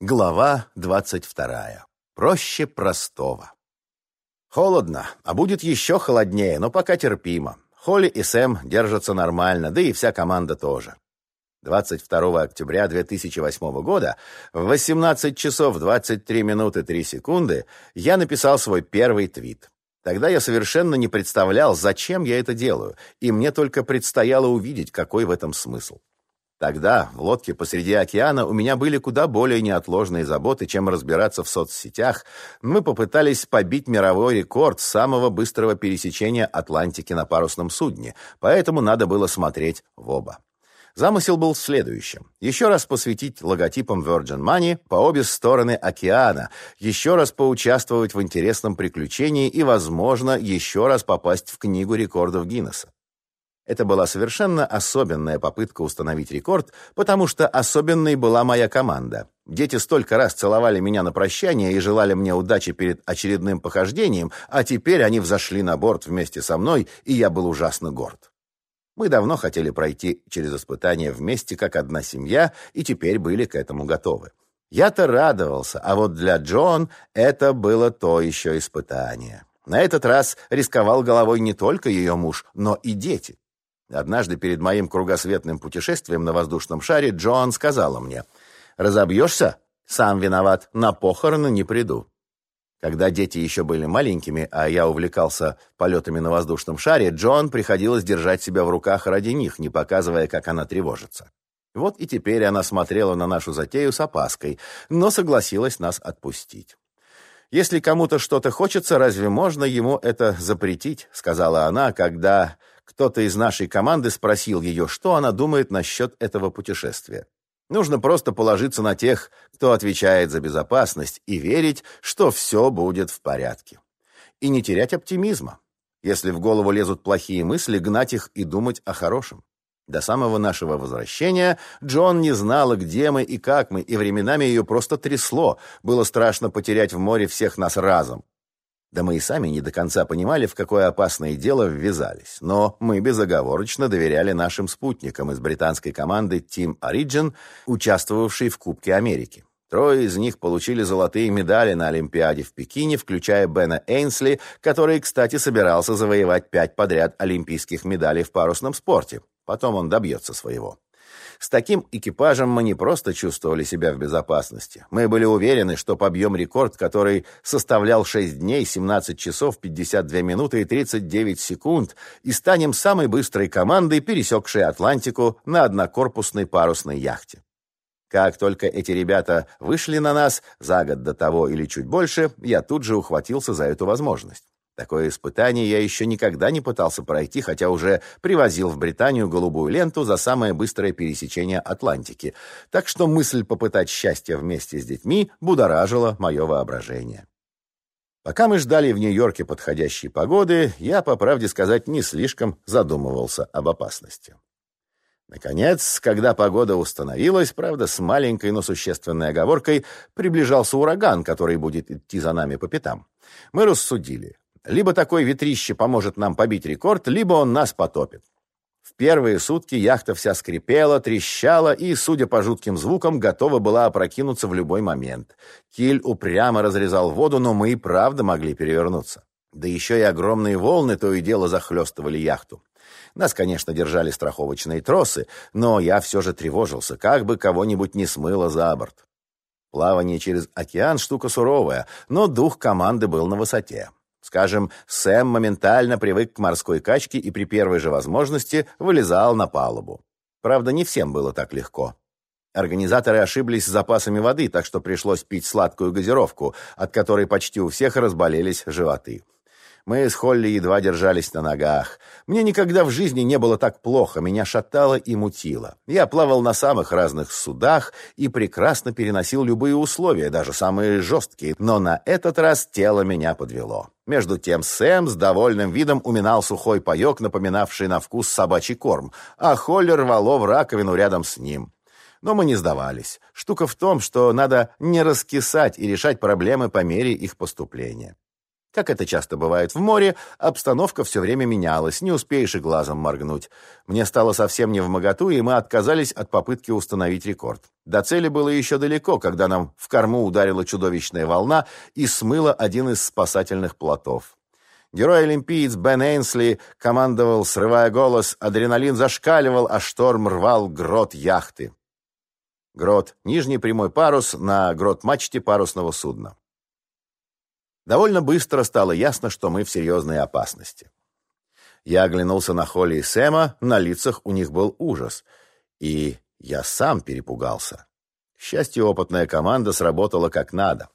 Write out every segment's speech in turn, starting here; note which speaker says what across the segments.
Speaker 1: Глава двадцать вторая. Проще простого. Холодно, а будет еще холоднее, но пока терпимо. Холли и Сэм держатся нормально, да и вся команда тоже. 22 октября 2008 года в 18 часов 23 минуты 3 секунды я написал свой первый твит. Тогда я совершенно не представлял, зачем я это делаю, и мне только предстояло увидеть, какой в этом смысл. Тогда, в лодке посреди океана, у меня были куда более неотложные заботы, чем разбираться в соцсетях. Мы попытались побить мировой рекорд самого быстрого пересечения Атлантики на парусном судне, поэтому надо было смотреть в оба. Замысел был в следующем. Еще раз посвятить логотипам Virgin Money по обе стороны океана, еще раз поучаствовать в интересном приключении и, возможно, еще раз попасть в Книгу рекордов Гиннесса. Это была совершенно особенная попытка установить рекорд, потому что особенной была моя команда. Дети столько раз целовали меня на прощание и желали мне удачи перед очередным похождением, а теперь они взошли на борт вместе со мной, и я был ужасно горд. Мы давно хотели пройти через испытания вместе как одна семья, и теперь были к этому готовы. Я-то радовался, а вот для Джон это было то еще испытание. На этот раз рисковал головой не только ее муж, но и дети. Однажды перед моим кругосветным путешествием на воздушном шаре Джоан сказала мне, «Разобьешься? Сам виноват, на похороны не приду». Когда дети еще были маленькими, а я увлекался полетами на воздушном шаре, Джон приходилось держать себя в руках ради них, не показывая, как она тревожится. Вот и теперь она смотрела на нашу затею с опаской, но согласилась нас отпустить. «Если кому-то что-то хочется, разве можно ему это запретить?» — сказала она, когда кто-то из нашей команды спросил ее, что она думает насчет этого путешествия. Нужно просто положиться на тех, кто отвечает за безопасность, и верить, что все будет в порядке. И не терять оптимизма. Если в голову лезут плохие мысли, гнать их и думать о хорошем. До самого нашего возвращения Джон не знала, где мы и как мы, и временами ее просто трясло. Было страшно потерять в море всех нас разом. Да мы и сами не до конца понимали, в какое опасное дело ввязались. Но мы безоговорочно доверяли нашим спутникам из британской команды Team Origin, участвовавшей в Кубке Америки. Трое из них получили золотые медали на Олимпиаде в Пекине, включая Бена Эйнсли, который, кстати, собирался завоевать пять подряд олимпийских медалей в парусном спорте. Потом он добьется своего. С таким экипажем мы не просто чувствовали себя в безопасности. Мы были уверены, что побьем рекорд, который составлял 6 дней, 17 часов, 52 минуты и 39 секунд, и станем самой быстрой командой, пересекшей Атлантику на однокорпусной парусной яхте. Как только эти ребята вышли на нас, за год до того или чуть больше, я тут же ухватился за эту возможность. Такое испытание я еще никогда не пытался пройти, хотя уже привозил в Британию голубую ленту за самое быстрое пересечение Атлантики. Так что мысль попытать счастье вместе с детьми будоражила мое воображение. Пока мы ждали в Нью-Йорке подходящей погоды, я, по правде сказать, не слишком задумывался об опасности. Наконец, когда погода установилась, правда, с маленькой, но существенной оговоркой, приближался ураган, который будет идти за нами по пятам. Мы рассудили, либо такой ветрище поможет нам побить рекорд, либо он нас потопит. В первые сутки яхта вся скрипела, трещала и, судя по жутким звукам, готова была опрокинуться в любой момент. Киль упрямо разрезал воду, но мы и правда могли перевернуться. Да еще и огромные волны то и дело захлестывали яхту. Нас, конечно, держали страховочные тросы, но я все же тревожился, как бы кого-нибудь не смыло за борт. Плавание через океан — штука суровая, но дух команды был на высоте. Скажем, Сэм моментально привык к морской качке и при первой же возможности вылезал на палубу. Правда, не всем было так легко. Организаторы ошиблись с запасами воды, так что пришлось пить сладкую газировку, от которой почти у всех разболелись животы. Мы с Холли едва держались на ногах. Мне никогда в жизни не было так плохо, меня шатало и мутило. Я плавал на самых разных судах и прекрасно переносил любые условия, даже самые жесткие, но на этот раз тело меня подвело. Между тем Сэм с довольным видом уминал сухой паек, напоминавший на вкус собачий корм, а Холли рвало в раковину рядом с ним. Но мы не сдавались. Штука в том, что надо не раскисать и решать проблемы по мере их поступления. Как это часто бывает в море, обстановка все время менялась, не успеешь и глазом моргнуть. Мне стало совсем не в моготу, и мы отказались от попытки установить рекорд. До цели было еще далеко, когда нам в корму ударила чудовищная волна и смыла один из спасательных плотов. Герой-олимпиец Бен Эйнсли командовал, срывая голос, адреналин зашкаливал, а шторм рвал грот яхты. Грот — нижний прямой парус на грот-мачте парусного судна. Довольно быстро стало ясно, что мы в серьезной опасности. Я оглянулся на Холли и Сэма, на лицах у них был ужас. И я сам перепугался. К счастью, опытная команда сработала как надо.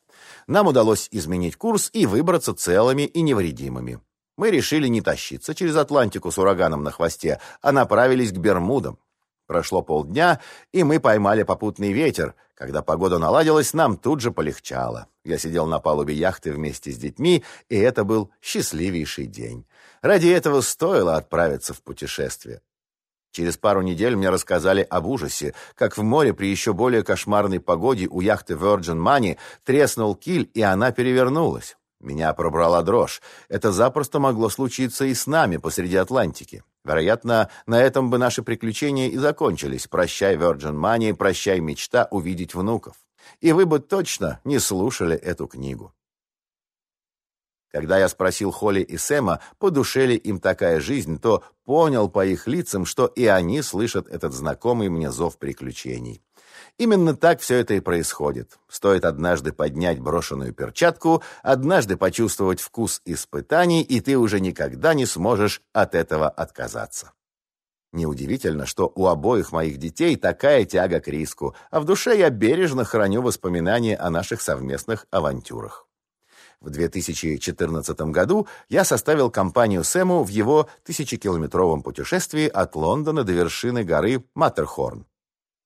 Speaker 1: Нам удалось изменить курс и выбраться целыми и невредимыми. Мы решили не тащиться через Атлантику с ураганом на хвосте, а направились к Бермудам. Прошло полдня, и мы поймали попутный ветер. Когда погода наладилась, нам тут же полегчало. Я сидел на палубе яхты вместе с детьми, и это был счастливейший день. Ради этого стоило отправиться в путешествие. Через пару недель мне рассказали об ужасе, как в море при еще более кошмарной погоде у яхты Virgin Money треснул киль, и она перевернулась. Меня пробрала дрожь. Это запросто могло случиться и с нами посреди Атлантики. Вероятно, на этом бы наши приключения и закончились. Прощай, Virgin Money, прощай, мечта увидеть внуков. И вы бы точно не слушали эту книгу. Когда я спросил Холли и Сэма, по душе ли им такая жизнь, то понял по их лицам, что и они слышат этот знакомый мне зов приключений. Именно так все это и происходит. Стоит однажды поднять брошенную перчатку, однажды почувствовать вкус испытаний, и ты уже никогда не сможешь от этого отказаться. Неудивительно, что у обоих моих детей такая тяга к риску, а в душе я бережно храню воспоминания о наших совместных авантюрах. В 2014 году я составил компанию Сэму в его тысячекилометровом путешествии от Лондона до вершины горы Маттерхорн.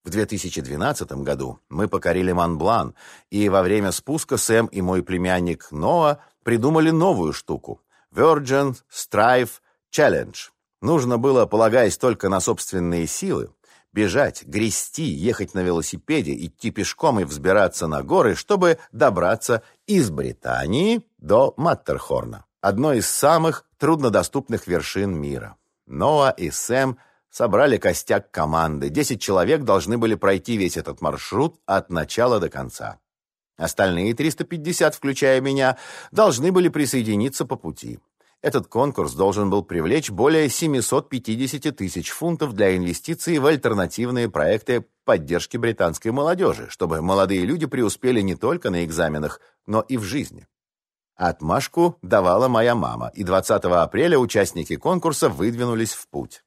Speaker 1: В 2012 году мы покорили Монблан, и во время спуска Сэм и мой племянник Ноа придумали новую штуку – Virgin Strive Challenge. Нужно было, полагаясь только на собственные силы, бежать, грести, ехать на велосипеде, идти пешком и взбираться на горы, чтобы добраться из Британии до Маттерхорна, одной из самых труднодоступных вершин мира. Ноа и Сэм – собрали костяк команды. Десять человек должны были пройти весь этот маршрут от начала до конца. Остальные 350, включая меня, должны были присоединиться по пути. Этот конкурс должен был привлечь более 750 тысяч фунтов для инвестиций в альтернативные проекты поддержки британской молодежи, чтобы молодые люди преуспели не только на экзаменах, но и в жизни. Отмашку давала моя мама, и 20 апреля участники конкурса выдвинулись в путь.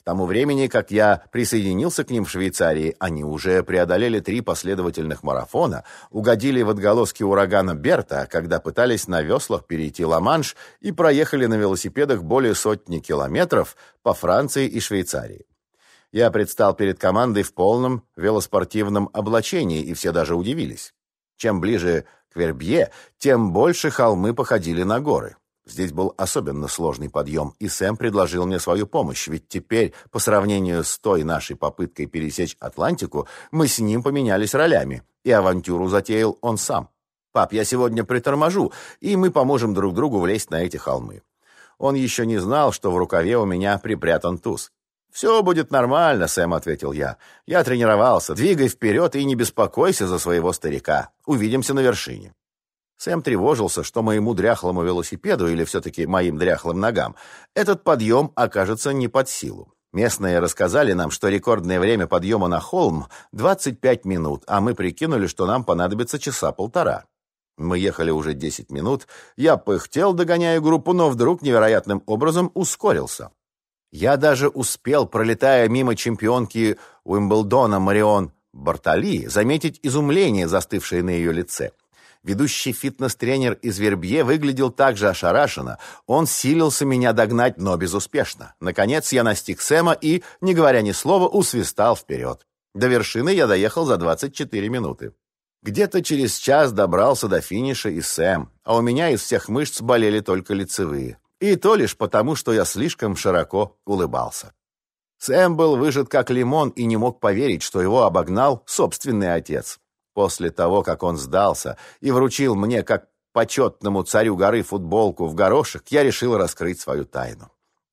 Speaker 1: К тому времени, как я присоединился к ним в Швейцарии, они уже преодолели три последовательных марафона, угодили в отголоски урагана Берта, когда пытались на веслах перейти Ла-Манш и проехали на велосипедах более сотни километров по Франции и Швейцарии. Я предстал перед командой в полном велоспортивном облачении, и все даже удивились. Чем ближе к Вербье, тем больше холмы походили на горы. Здесь был особенно сложный подъем, и Сэм предложил мне свою помощь, ведь теперь, по сравнению с той нашей попыткой пересечь Атлантику, мы с ним поменялись ролями, и авантюру затеял он сам. «Пап, я сегодня приторможу, и мы поможем друг другу влезть на эти холмы». Он еще не знал, что в рукаве у меня припрятан туз. «Все будет нормально», — Сэм ответил я. «Я тренировался. Двигай вперед и не беспокойся за своего старика. Увидимся на вершине». Сэм тревожился, что моему дряхлому велосипеду, или все-таки моим дряхлым ногам, этот подъем окажется не под силу. Местные рассказали нам, что рекордное время подъема на холм — 25 минут, а мы прикинули, что нам понадобится часа полтора. Мы ехали уже 10 минут, я пыхтел, догоняя группу, но вдруг невероятным образом ускорился. Я даже успел, пролетая мимо чемпионки Уимблдона Марион Бартали, заметить изумление, застывшее на ее лице. Ведущий фитнес-тренер из Вербье выглядел также ошарашенно. Он силился меня догнать, но безуспешно. Наконец я настиг Сэма и, не говоря ни слова, усвистал вперед. До вершины я доехал за 24 минуты. Где-то через час добрался до финиша и Сэм, а у меня из всех мышц болели только лицевые. И то лишь потому, что я слишком широко улыбался. Сэм был выжат как лимон и не мог поверить, что его обогнал собственный отец. После того, как он сдался и вручил мне, как почетному царю горы футболку в горошек, я решил раскрыть свою тайну.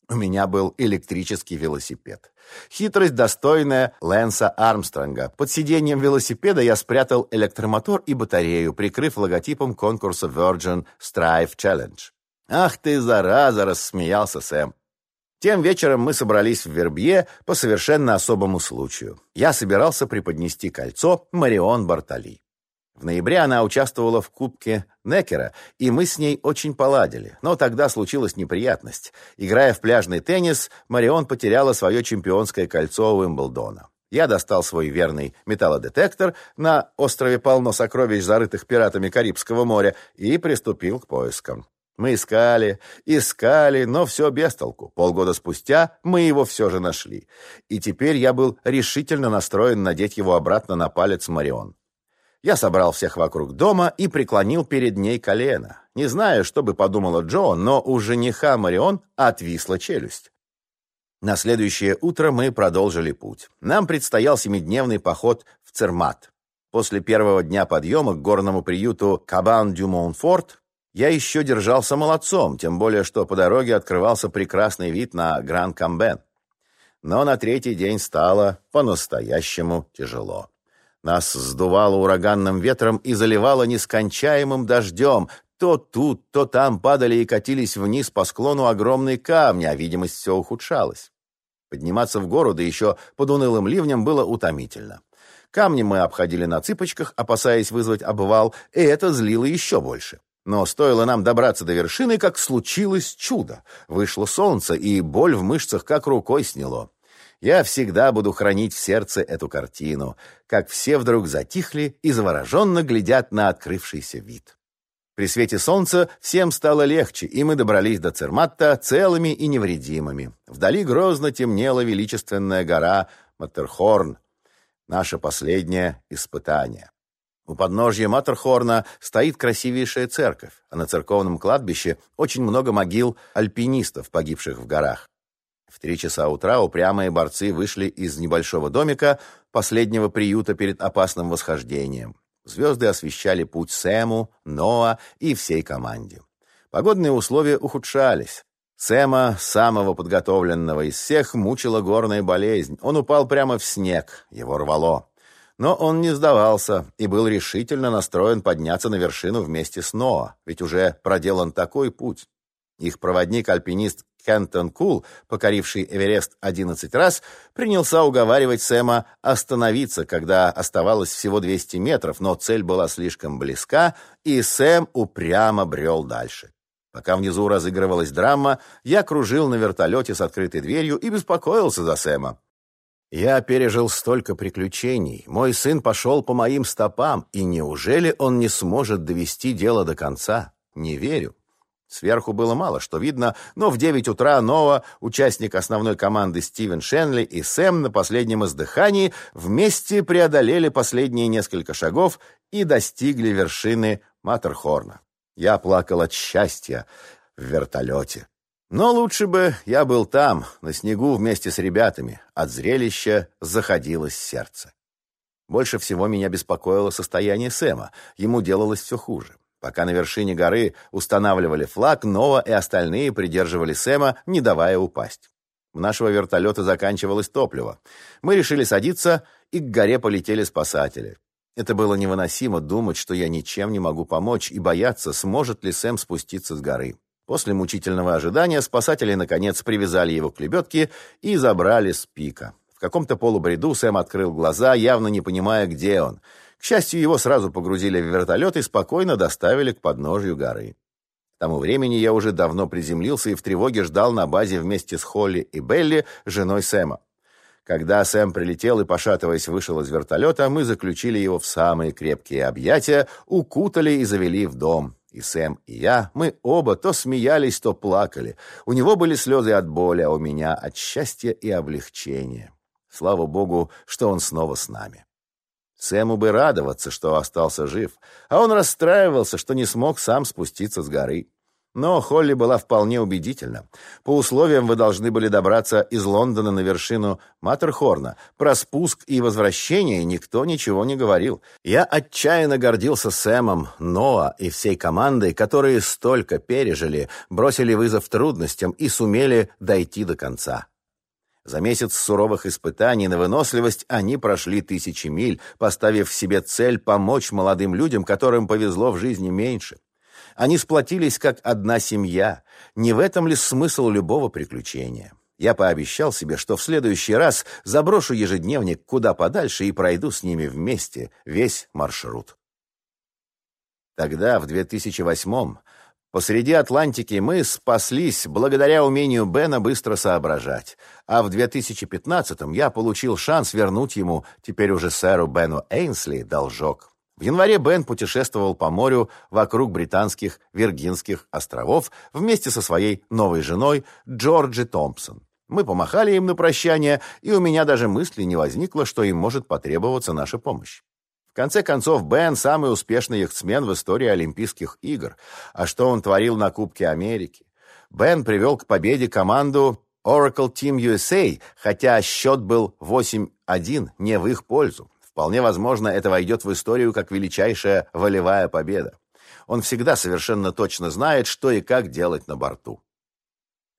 Speaker 1: У меня был электрический велосипед. Хитрость, достойная Лэнса Армстронга. Под сиденьем велосипеда я спрятал электромотор и батарею, прикрыв логотипом конкурса Virgin Strive Challenge. «Ах ты, зараза!» — рассмеялся Сэм. Тем вечером мы собрались в Вербье по совершенно особому случаю. Я собирался преподнести кольцо Марион Бартали. В ноябре она участвовала в Кубке Некера, и мы с ней очень поладили. Но тогда случилась неприятность. Играя в пляжный теннис, Марион потеряла свое чемпионское кольцо Уимблдона. Я достал свой верный металлодетектор, на острове полно сокровищ, зарытых пиратами Карибского моря, и приступил к поискам. Мы искали, искали, но все без толку. Полгода спустя мы его все же нашли. И теперь я был решительно настроен надеть его обратно на палец Марион. Я собрал всех вокруг дома и преклонил перед ней колено. Не знаю, что бы подумала Джо, но у жениха Марион отвисла челюсть. На следующее утро мы продолжили путь. Нам предстоял семидневный поход в Цермат. После первого дня подъема к горному приюту Кабан-дю-Монфорт я еще держался молодцом, тем более, что по дороге открывался прекрасный вид на Гран-Камбен. Но на третий день стало по-настоящему тяжело. Нас сдувало ураганным ветром и заливало нескончаемым дождем. То тут, то там падали и катились вниз по склону огромные камни, а видимость все ухудшалась. Подниматься в гору, да еще под унылым ливнем, было утомительно. Камни мы обходили на цыпочках, опасаясь вызвать обвал, и это злило еще больше. Но стоило нам добраться до вершины, как случилось чудо. Вышло солнце, и боль в мышцах как рукой сняло. Я всегда буду хранить в сердце эту картину, как все вдруг затихли и завороженно глядят на открывшийся вид. При свете солнца всем стало легче, и мы добрались до Церматта целыми и невредимыми. Вдали грозно темнела величественная гора Маттерхорн, наше последнее испытание. У подножья Маттерхорна стоит красивейшая церковь, а на церковном кладбище очень много могил альпинистов, погибших в горах. В три часа утра упрямые борцы вышли из небольшого домика, последнего приюта перед опасным восхождением. Звезды освещали путь Сэму, Ноа и всей команде. Погодные условия ухудшались. Сэма, самого подготовленного из всех, мучила горная болезнь. Он упал прямо в снег, его рвало. Но он не сдавался и был решительно настроен подняться на вершину вместе с Ноа, ведь уже проделан такой путь. Их проводник-альпинист Кентон Кул, покоривший Эверест 11 раз, принялся уговаривать Сэма остановиться, когда оставалось всего 200 метров, но цель была слишком близка, и Сэм упрямо брел дальше. Пока внизу разыгрывалась драма, я кружил на вертолете с открытой дверью и беспокоился за Сэма. Я пережил столько приключений. Мой сын пошел по моим стопам, и неужели он не сможет довести дело до конца? Не верю. Сверху было мало что видно, но в девять утра Нова, участник основной команды Стивен Шенли и Сэм на последнем издыхании вместе преодолели последние несколько шагов и достигли вершины Матерхорна. Я плакал от счастья в вертолете. Но лучше бы я был там, на снегу вместе с ребятами. От зрелища заходилось сердце. Больше всего меня беспокоило состояние Сэма. Ему делалось все хуже. Пока на вершине горы устанавливали флаг, Нова и остальные придерживали Сэма, не давая упасть. У нашего вертолета заканчивалось топливо. Мы решили садиться, и к горе полетели спасатели. Это было невыносимо думать, что я ничем не могу помочь, и бояться, сможет ли Сэм спуститься с горы. После мучительного ожидания спасатели, наконец, привязали его к лебедке и забрали с пика. В каком-то полубреду Сэм открыл глаза, явно не понимая, где он. К счастью, его сразу погрузили в вертолет и спокойно доставили к подножью горы. К тому времени я уже давно приземлился и в тревоге ждал на базе вместе с Холли и Белли, женой Сэма. Когда Сэм прилетел и, пошатываясь, вышел из вертолета, мы заключили его в самые крепкие объятия, укутали и завели в дом. И Сэм, и я, мы оба то смеялись, то плакали. У него были слезы от боли, а у меня от счастья и облегчения. Слава богу, что он снова с нами. Сэму бы радоваться, что остался жив, а он расстраивался, что не смог сам спуститься с горы. Но Холли была вполне убедительна. По условиям вы должны были добраться из Лондона на вершину Маттерхорна. Про спуск и возвращение никто ничего не говорил. Я отчаянно гордился Сэмом, Ноа и всей командой, которые столько пережили, бросили вызов трудностям и сумели дойти до конца. За месяц суровых испытаний на выносливость они прошли тысячи миль, поставив себе цель помочь молодым людям, которым повезло в жизни меньше. Они сплотились как одна семья. Не в этом ли смысл любого приключения? Я пообещал себе, что в следующий раз заброшу ежедневник куда подальше и пройду с ними вместе весь маршрут. Тогда, в 2008-м, посреди Атлантики мы спаслись благодаря умению Бена быстро соображать. А в 2015-м я получил шанс вернуть ему, теперь уже сэру Бену Эйнсли, должок. В январе Бен путешествовал по морю вокруг британских Виргинских островов вместе со своей новой женой Джорджи Томпсон. Мы помахали им на прощание, и у меня даже мысли не возникло, что им может потребоваться наша помощь. В конце концов, Бен – самый успешный яхтсмен в истории Олимпийских игр. А что он творил на Кубке Америки? Бен привел к победе команду Oracle Team USA, хотя счет был 8-1 не в их пользу. Вполне возможно, это войдет в историю как величайшая волевая победа. Он всегда совершенно точно знает, что и как делать на борту.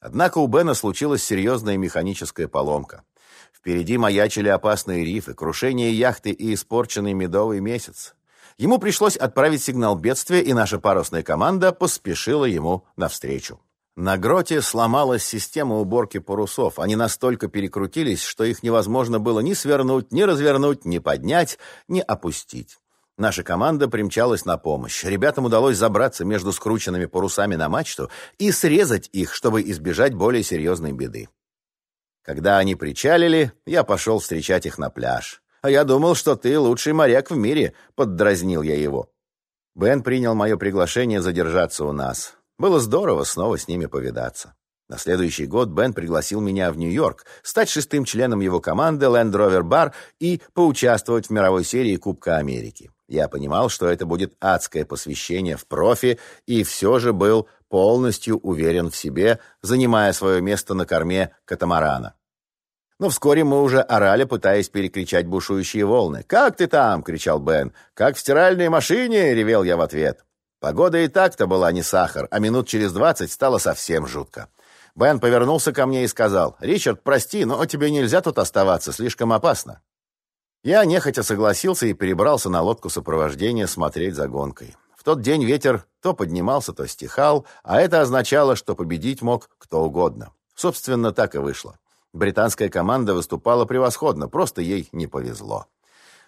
Speaker 1: Однако у Бена случилась серьезная механическая поломка. Впереди маячили опасные рифы, крушение яхты и испорченный медовый месяц. Ему пришлось отправить сигнал бедствия, и наша парусная команда поспешила ему навстречу. На гроте сломалась система уборки парусов. Они настолько перекрутились, что их невозможно было ни свернуть, ни развернуть, ни поднять, ни опустить. Наша команда примчалась на помощь. Ребятам удалось забраться между скрученными парусами на мачту и срезать их, чтобы избежать более серьезной беды. Когда они причалили, я пошел встречать их на пляж. «А я думал, что ты лучший моряк в мире», — поддразнил я его. Бен принял мое приглашение задержаться у нас. Было здорово снова с ними повидаться. На следующий год Бен пригласил меня в Нью-Йорк стать шестым членом его команды Land Rover Bar и поучаствовать в мировой серии Кубка Америки. Я понимал, что это будет адское посвящение в профи, и все же был полностью уверен в себе, занимая свое место на корме катамарана. Но вскоре мы уже орали, пытаясь перекричать бушующие волны. «Как ты там?» — кричал Бен. «Как в стиральной машине?» — ревел я в ответ. Погода и так-то была не сахар, а минут через двадцать стало совсем жутко. Бен повернулся ко мне и сказал, «Ричард, прости, но тебе нельзя тут оставаться, слишком опасно». Я нехотя согласился и перебрался на лодку сопровождения смотреть за гонкой. В тот день ветер то поднимался, то стихал, а это означало, что победить мог кто угодно. Собственно, так и вышло. Британская команда выступала превосходно, просто ей не повезло.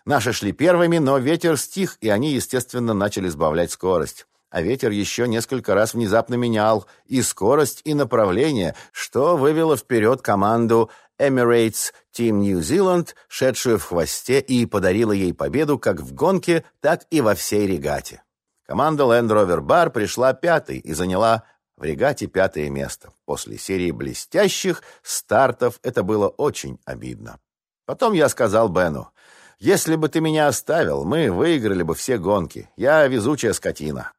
Speaker 1: Наши шли первыми, но ветер стих, и они, естественно, начали сбавлять скорость. А ветер еще несколько раз внезапно менял и скорость, и направление, что вывело вперед команду Emirates Team New Zealand, шедшую в хвосте, и подарило ей победу как в гонке, так и во всей регате. Команда Land Rover Bar пришла пятой и заняла в регате пятое место. После серии блестящих стартов это было очень обидно. Потом я сказал Бену, если бы ты меня оставил, мы выиграли бы все гонки. Я везучая скотина.